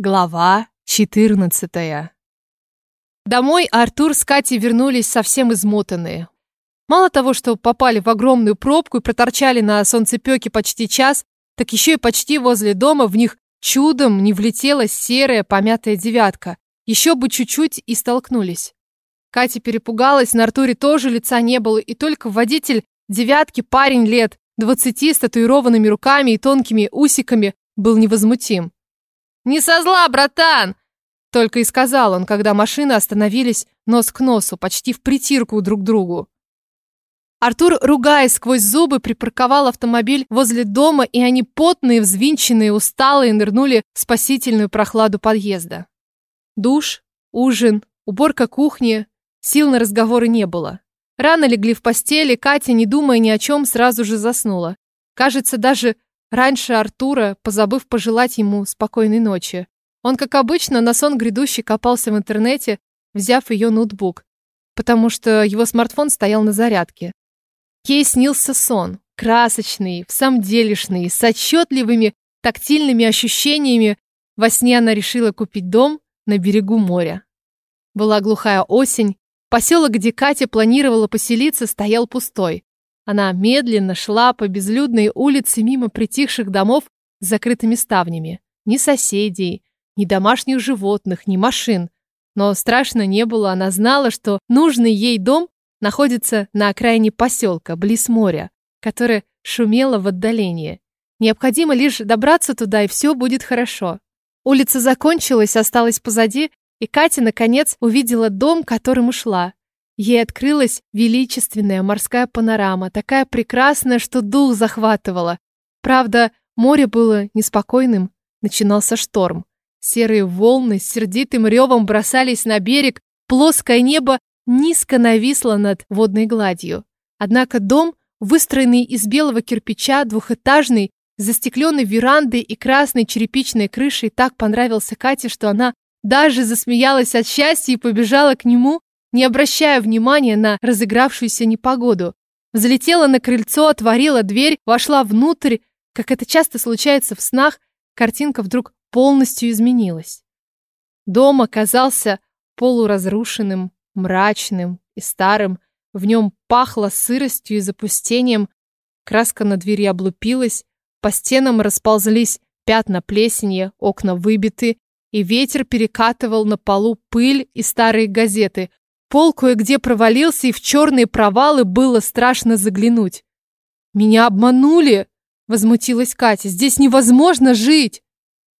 Глава 14 Домой Артур с Катей вернулись совсем измотанные. Мало того, что попали в огромную пробку и проторчали на солнцепёке почти час, так еще и почти возле дома в них чудом не влетела серая помятая девятка. Еще бы чуть-чуть и столкнулись. Катя перепугалась, на Артуре тоже лица не было, и только водитель девятки, парень лет двадцати с татуированными руками и тонкими усиками, был невозмутим. «Не со зла, братан!» Только и сказал он, когда машины остановились нос к носу, почти в притирку друг к другу. Артур, ругаясь сквозь зубы, припарковал автомобиль возле дома, и они потные, взвинченные, усталые, нырнули в спасительную прохладу подъезда. Душ, ужин, уборка кухни, сил на разговоры не было. Рано легли в постели, Катя, не думая ни о чем, сразу же заснула. Кажется, даже Раньше Артура, позабыв пожелать ему спокойной ночи. Он, как обычно, на сон грядущий копался в интернете, взяв ее ноутбук, потому что его смартфон стоял на зарядке. Ей снился сон, красочный, в самом делешный, с отчетливыми тактильными ощущениями. Во сне она решила купить дом на берегу моря. Была глухая осень, поселок, где Катя планировала поселиться, стоял пустой. Она медленно шла по безлюдной улице мимо притихших домов с закрытыми ставнями. Ни соседей, ни домашних животных, ни машин. Но страшно не было, она знала, что нужный ей дом находится на окраине поселка, близ моря, которое шумело в отдалении. Необходимо лишь добраться туда, и все будет хорошо. Улица закончилась, осталась позади, и Катя, наконец, увидела дом, к которому шла. Ей открылась величественная морская панорама, такая прекрасная, что дух захватывало. Правда, море было неспокойным, начинался шторм. Серые волны с сердитым ревом бросались на берег, плоское небо низко нависло над водной гладью. Однако дом, выстроенный из белого кирпича, двухэтажный, с застекленной верандой и красной черепичной крышей, так понравился Кате, что она даже засмеялась от счастья и побежала к нему, не обращая внимания на разыгравшуюся непогоду. Взлетела на крыльцо, отворила дверь, вошла внутрь. Как это часто случается в снах, картинка вдруг полностью изменилась. Дом оказался полуразрушенным, мрачным и старым. В нем пахло сыростью и запустением. Краска на двери облупилась, по стенам расползлись пятна плесени, окна выбиты, и ветер перекатывал на полу пыль и старые газеты, Пол кое-где провалился, и в черные провалы было страшно заглянуть. «Меня обманули!» — возмутилась Катя. «Здесь невозможно жить!»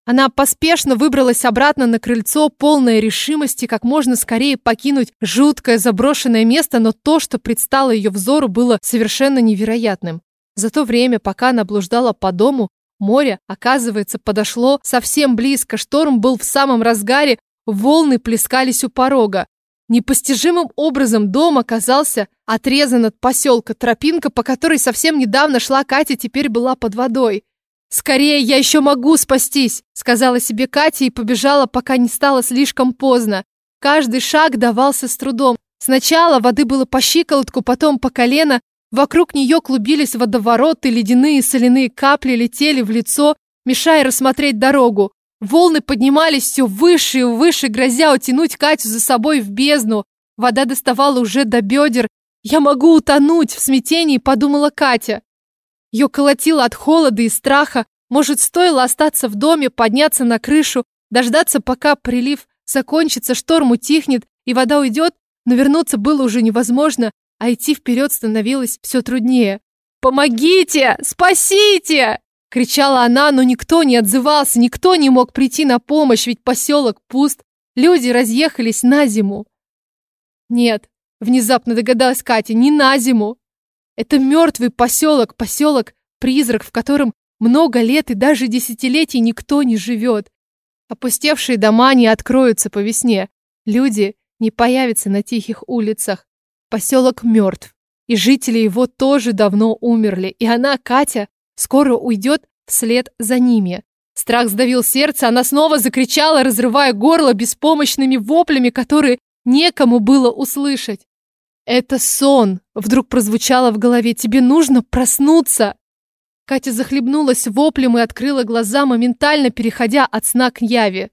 Она поспешно выбралась обратно на крыльцо, полная решимости как можно скорее покинуть жуткое заброшенное место, но то, что предстало ее взору, было совершенно невероятным. За то время, пока она блуждала по дому, море, оказывается, подошло совсем близко, шторм был в самом разгаре, волны плескались у порога. Непостижимым образом дом оказался отрезан от поселка. Тропинка, по которой совсем недавно шла Катя, теперь была под водой. «Скорее, я еще могу спастись!» — сказала себе Катя и побежала, пока не стало слишком поздно. Каждый шаг давался с трудом. Сначала воды было по щиколотку, потом по колено. Вокруг нее клубились водовороты, ледяные соляные капли летели в лицо, мешая рассмотреть дорогу. Волны поднимались все выше и выше, грозя утянуть Катю за собой в бездну. Вода доставала уже до бедер. «Я могу утонуть!» — в смятении подумала Катя. Ее колотило от холода и страха. Может, стоило остаться в доме, подняться на крышу, дождаться, пока прилив закончится, шторм утихнет и вода уйдет, но вернуться было уже невозможно, а идти вперед становилось все труднее. «Помогите! Спасите!» Кричала она, но никто не отзывался, никто не мог прийти на помощь, ведь поселок пуст, люди разъехались на зиму. Нет, внезапно догадалась Катя, не на зиму. Это мертвый поселок, поселок-призрак, в котором много лет и даже десятилетий никто не живет. Опустевшие дома не откроются по весне, люди не появятся на тихих улицах. Поселок мертв, и жители его тоже давно умерли, и она, Катя, скоро уйдет вслед за ними. Страх сдавил сердце, она снова закричала, разрывая горло беспомощными воплями, которые некому было услышать. «Это сон!» — вдруг прозвучало в голове. «Тебе нужно проснуться!» Катя захлебнулась воплем и открыла глаза, моментально переходя от сна к яви.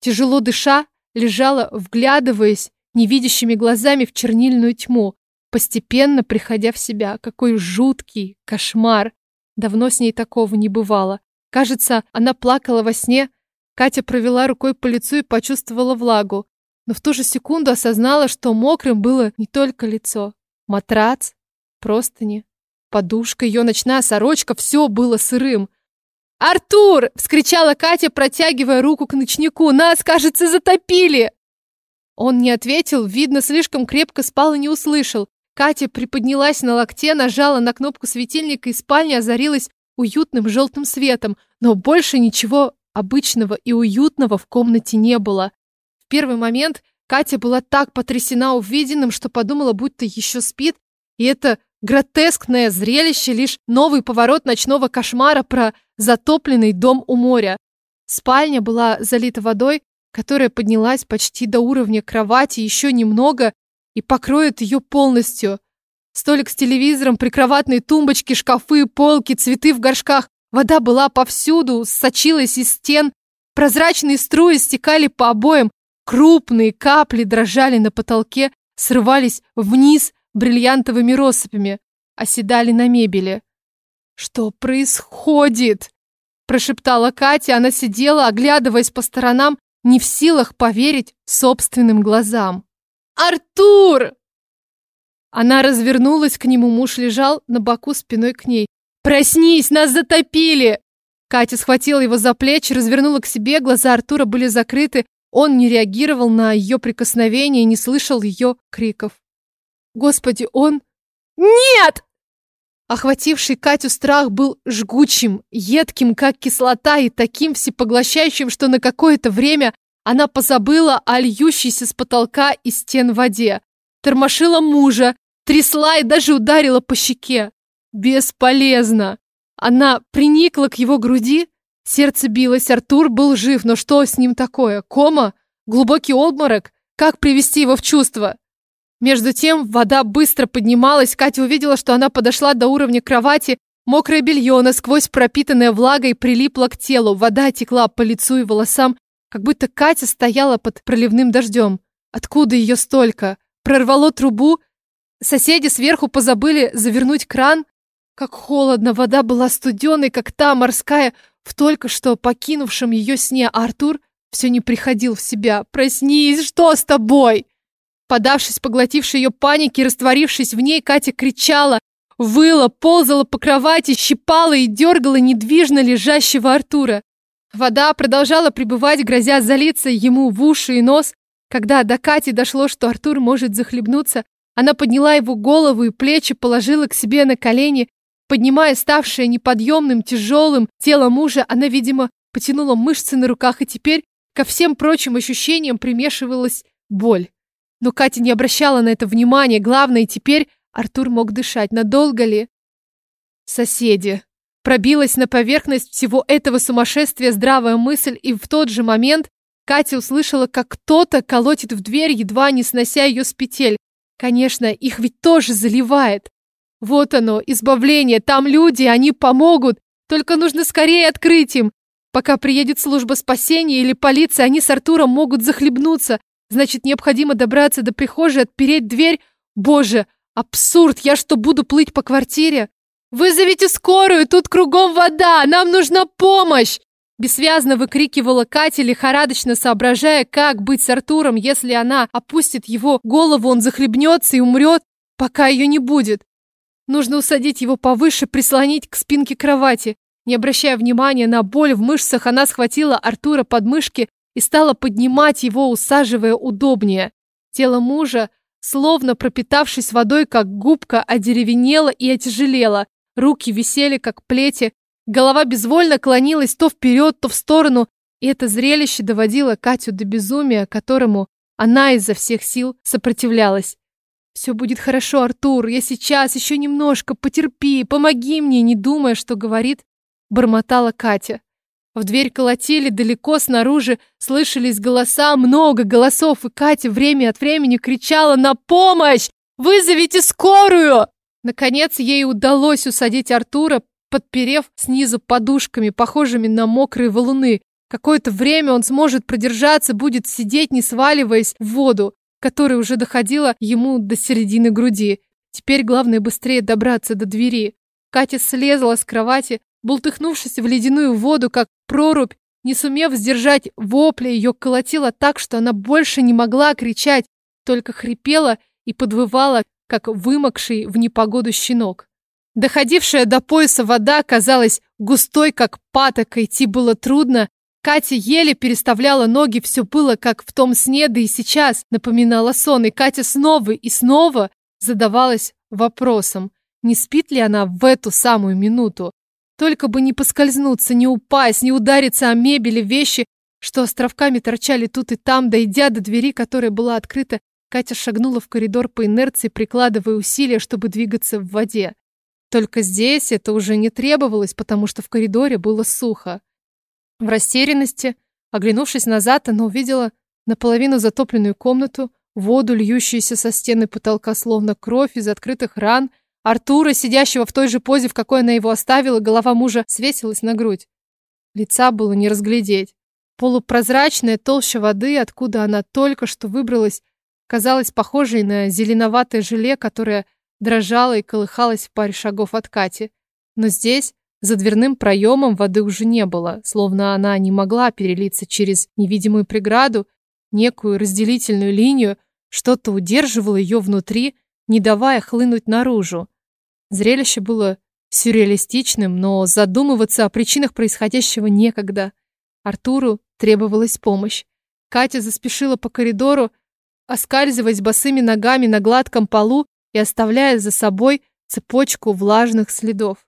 тяжело дыша, лежала, вглядываясь невидящими глазами в чернильную тьму, постепенно приходя в себя. Какой жуткий кошмар! Давно с ней такого не бывало. Кажется, она плакала во сне. Катя провела рукой по лицу и почувствовала влагу. Но в ту же секунду осознала, что мокрым было не только лицо. Матрац, простыни, подушка, ее ночная сорочка, все было сырым. «Артур!» — вскричала Катя, протягивая руку к ночнику. «Нас, кажется, затопили!» Он не ответил, видно, слишком крепко спал и не услышал. Катя приподнялась на локте, нажала на кнопку светильника, и спальня озарилась уютным желтым светом, но больше ничего обычного и уютного в комнате не было. В первый момент Катя была так потрясена увиденным, что подумала, будто еще спит, и это гротескное зрелище лишь новый поворот ночного кошмара про затопленный дом у моря. Спальня была залита водой, которая поднялась почти до уровня кровати еще немного и покроет ее полностью. Столик с телевизором, прикроватные тумбочки, шкафы, полки, цветы в горшках. Вода была повсюду, сочилась из стен. Прозрачные струи стекали по обоям. Крупные капли дрожали на потолке, срывались вниз бриллиантовыми россыпями, оседали на мебели. «Что происходит?» прошептала Катя. Она сидела, оглядываясь по сторонам, не в силах поверить собственным глазам. «Артур!» Она развернулась к нему, муж лежал на боку спиной к ней. «Проснись, нас затопили!» Катя схватила его за плечи, развернула к себе, глаза Артура были закрыты, он не реагировал на ее прикосновение, не слышал ее криков. Господи, он... Нет! Охвативший Катю страх был жгучим, едким, как кислота, и таким всепоглощающим, что на какое-то время она позабыла о льющейся с потолка и стен воде тормошила мужа, трясла и даже ударила по щеке. Бесполезно. Она приникла к его груди, сердце билось, Артур был жив, но что с ним такое? Кома? Глубокий обморок? Как привести его в чувство? Между тем вода быстро поднималась, Катя увидела, что она подошла до уровня кровати, мокрое белье, насквозь пропитанное влагой, прилипло к телу, вода текла по лицу и волосам, как будто Катя стояла под проливным дождем. Откуда ее столько? Прорвало трубу. Соседи сверху позабыли завернуть кран. Как холодно, вода была студеной, как та морская, в только что покинувшем ее сне Артур все не приходил в себя. «Проснись, что с тобой?» Подавшись поглотившей ее панике, растворившись в ней, Катя кричала, выла, ползала по кровати, щипала и дергала недвижно лежащего Артура. Вода продолжала пребывать, грозя залиться ему в уши и нос. Когда до Кати дошло, что Артур может захлебнуться, она подняла его голову и плечи, положила к себе на колени, поднимая ставшее неподъемным, тяжелым тело мужа, она, видимо, потянула мышцы на руках, и теперь ко всем прочим ощущениям примешивалась боль. Но Катя не обращала на это внимания, главное, теперь Артур мог дышать. Надолго ли? Соседи. Пробилась на поверхность всего этого сумасшествия здравая мысль, и в тот же момент Катя услышала, как кто-то колотит в дверь, едва не снося ее с петель. Конечно, их ведь тоже заливает. Вот оно, избавление, там люди, они помогут. Только нужно скорее открыть им. Пока приедет служба спасения или полиция, они с Артуром могут захлебнуться. Значит, необходимо добраться до прихожей, отпереть дверь. Боже, абсурд, я что, буду плыть по квартире? Вызовите скорую, тут кругом вода, нам нужна помощь! Бессвязно выкрикивала Катя, лихорадочно соображая, как быть с Артуром, если она опустит его голову, он захлебнется и умрет, пока ее не будет. Нужно усадить его повыше, прислонить к спинке кровати. Не обращая внимания на боль в мышцах, она схватила Артура под мышки и стала поднимать его, усаживая удобнее. Тело мужа, словно пропитавшись водой, как губка, одеревенело и отяжелело. Руки висели, как плети, Голова безвольно клонилась то вперед, то в сторону, и это зрелище доводило Катю до безумия, которому она изо всех сил сопротивлялась. «Все будет хорошо, Артур, я сейчас, еще немножко, потерпи, помоги мне», не думая, что говорит, бормотала Катя. В дверь колотили далеко снаружи, слышались голоса, много голосов, и Катя время от времени кричала «На помощь! Вызовите скорую!» Наконец ей удалось усадить Артура, подперев снизу подушками, похожими на мокрые валуны. Какое-то время он сможет продержаться, будет сидеть, не сваливаясь в воду, которая уже доходила ему до середины груди. Теперь главное быстрее добраться до двери. Катя слезла с кровати, бултыхнувшись в ледяную воду, как прорубь, не сумев сдержать вопля, ее колотило так, что она больше не могла кричать, только хрипела и подвывала, как вымокший в непогоду щенок. Доходившая до пояса вода казалась густой, как патока, идти было трудно. Катя еле переставляла ноги, все было как в том сне, да и сейчас напоминала сон, и Катя снова и снова задавалась вопросом, не спит ли она в эту самую минуту. Только бы не поскользнуться, не упасть, не удариться о мебели, вещи, что островками торчали тут и там, дойдя до двери, которая была открыта, Катя шагнула в коридор по инерции, прикладывая усилия, чтобы двигаться в воде. Только здесь это уже не требовалось, потому что в коридоре было сухо. В растерянности, оглянувшись назад, она увидела наполовину затопленную комнату, воду, льющуюся со стены потолка, словно кровь из открытых ран, Артура, сидящего в той же позе, в какой она его оставила, голова мужа свесилась на грудь. Лица было не разглядеть. Полупрозрачная толща воды, откуда она только что выбралась, казалась похожей на зеленоватое желе, которое дрожало и колыхалось в паре шагов от Кати. Но здесь, за дверным проемом, воды уже не было, словно она не могла перелиться через невидимую преграду, некую разделительную линию, что-то удерживало ее внутри, не давая хлынуть наружу. Зрелище было сюрреалистичным, но задумываться о причинах происходящего некогда. Артуру требовалась помощь. Катя заспешила по коридору, оскальзываясь босыми ногами на гладком полу и оставляя за собой цепочку влажных следов.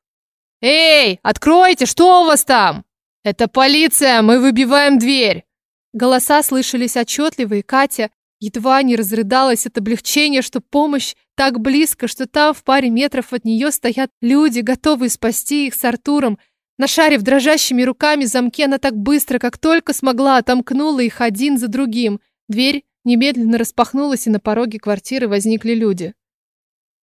«Эй, откройте, что у вас там?» «Это полиция, мы выбиваем дверь!» Голоса слышались отчетливо, и Катя едва не разрыдалась от облегчения, что помощь так близко, что там в паре метров от нее стоят люди, готовые спасти их с Артуром. Нашарив дрожащими руками замки, она так быстро, как только смогла, отомкнула их один за другим. Дверь немедленно распахнулась, и на пороге квартиры возникли люди.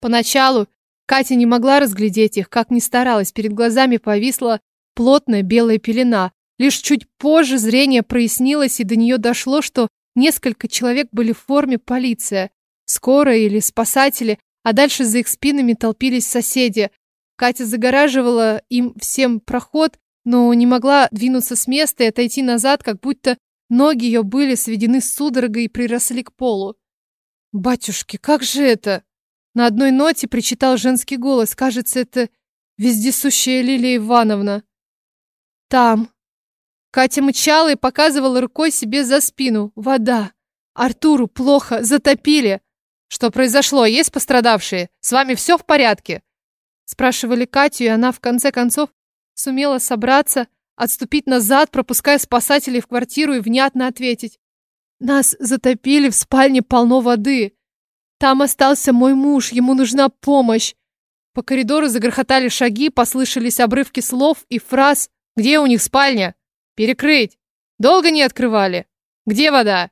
Поначалу Катя не могла разглядеть их, как ни старалась, перед глазами повисла плотная белая пелена. Лишь чуть позже зрение прояснилось, и до нее дошло, что несколько человек были в форме полиция скорая или спасатели, а дальше за их спинами толпились соседи. Катя загораживала им всем проход, но не могла двинуться с места и отойти назад, как будто ноги ее были сведены судорогой и приросли к полу. «Батюшки, как же это?» На одной ноте причитал женский голос. Кажется, это вездесущая Лилия Ивановна. «Там». Катя мычала и показывала рукой себе за спину. «Вода. Артуру плохо. Затопили. Что произошло? Есть пострадавшие? С вами все в порядке? Спрашивали Катю, и она в конце концов сумела собраться, отступить назад, пропуская спасателей в квартиру и внятно ответить. Нас затопили, в спальне полно воды. Там остался мой муж, ему нужна помощь. По коридору загрохотали шаги, послышались обрывки слов и фраз. Где у них спальня? Перекрыть. Долго не открывали? Где вода?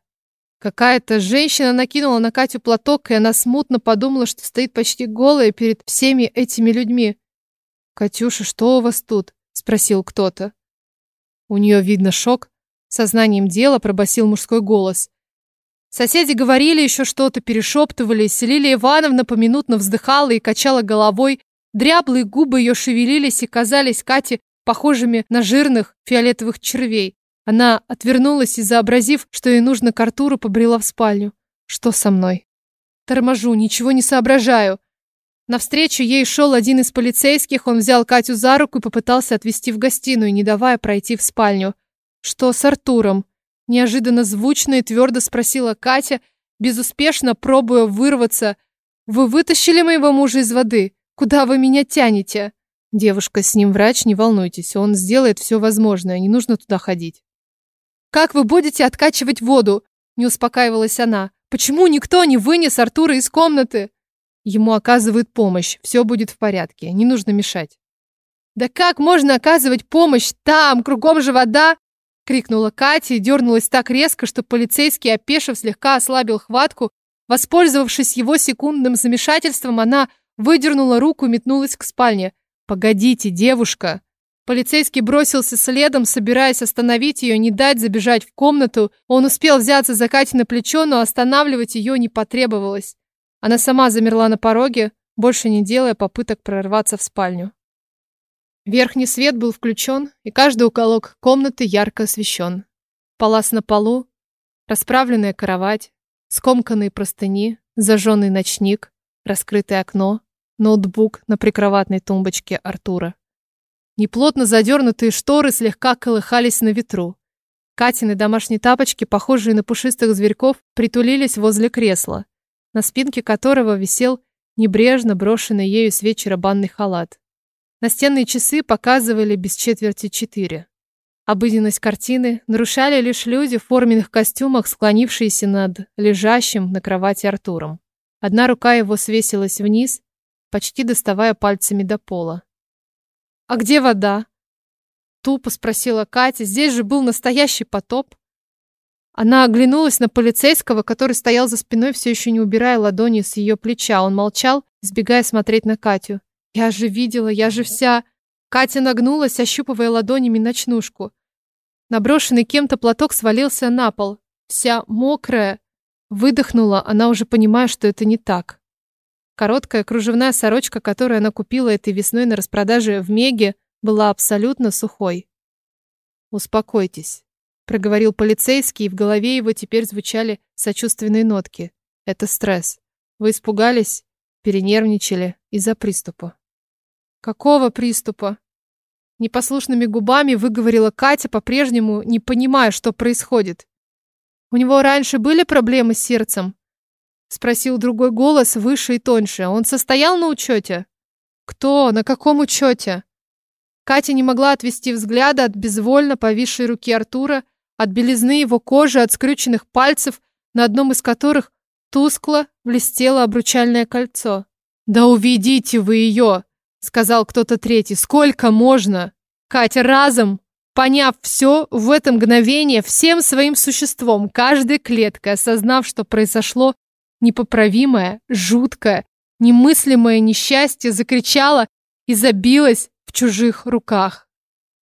Какая-то женщина накинула на Катю платок, и она смутно подумала, что стоит почти голая перед всеми этими людьми. «Катюша, что у вас тут?» — спросил кто-то. У нее, видно, шок. Сознанием дела пробасил мужской голос. Соседи говорили еще что-то, перешептывались. Лилия Ивановна поминутно вздыхала и качала головой. Дряблые губы ее шевелились и казались Кате похожими на жирных фиолетовых червей. Она отвернулась и, заобразив, что ей нужно к Артуру, побрела в спальню. Что со мной? Торможу, ничего не соображаю. Навстречу ей шел один из полицейских, он взял Катю за руку и попытался отвести в гостиную, не давая пройти в спальню. Что с Артуром? Неожиданно звучно и твердо спросила Катя, безуспешно пробуя вырваться. «Вы вытащили моего мужа из воды? Куда вы меня тянете?» «Девушка, с ним врач, не волнуйтесь, он сделает все возможное, не нужно туда ходить». «Как вы будете откачивать воду?» Не успокаивалась она. «Почему никто не вынес Артура из комнаты?» Ему оказывают помощь, все будет в порядке, не нужно мешать. «Да как можно оказывать помощь там, кругом же вода?» Крикнула Катя и дернулась так резко, что полицейский, опешив, слегка ослабил хватку. Воспользовавшись его секундным замешательством, она выдернула руку и метнулась к спальне. «Погодите, девушка!» Полицейский бросился следом, собираясь остановить ее, не дать забежать в комнату. Он успел взяться за Катю на плечо, но останавливать ее не потребовалось. Она сама замерла на пороге, больше не делая попыток прорваться в спальню. Верхний свет был включен, и каждый уголок комнаты ярко освещен. Палас на полу, расправленная кровать, скомканные простыни, зажженный ночник, раскрытое окно, ноутбук на прикроватной тумбочке Артура. Неплотно задернутые шторы слегка колыхались на ветру. Катины домашние тапочки, похожие на пушистых зверьков, притулились возле кресла, на спинке которого висел небрежно брошенный ею с вечера банный халат. Настенные часы показывали без четверти четыре. Обыденность картины нарушали лишь люди в форменных костюмах, склонившиеся над лежащим на кровати Артуром. Одна рука его свесилась вниз, почти доставая пальцами до пола. «А где вода?» Тупо спросила Катя. Здесь же был настоящий потоп. Она оглянулась на полицейского, который стоял за спиной, все еще не убирая ладони с ее плеча. Он молчал, избегая смотреть на Катю. «Я же видела, я же вся...» Катя нагнулась, ощупывая ладонями ночнушку. Наброшенный кем-то платок свалился на пол. Вся мокрая. Выдохнула, она уже понимая, что это не так. Короткая кружевная сорочка, которую она купила этой весной на распродаже в Меге, была абсолютно сухой. «Успокойтесь», — проговорил полицейский, и в голове его теперь звучали сочувственные нотки. «Это стресс. Вы испугались, перенервничали из-за приступа». «Какого приступа?» Непослушными губами выговорила Катя, по-прежнему не понимая, что происходит. «У него раньше были проблемы с сердцем?» Спросил другой голос, выше и тоньше. Он состоял на учете? Кто? На каком учете? Катя не могла отвести взгляда от безвольно повисшей руки Артура, от белизны его кожи, от скрюченных пальцев, на одном из которых тускло блестело обручальное кольцо. «Да уведите вы ее!» — сказал кто-то третий. «Сколько можно?» Катя разом, поняв все, в это мгновение всем своим существом, каждой клеткой, осознав, что произошло, непоправимое, жуткое, немыслимое несчастье закричала и забилась в чужих руках.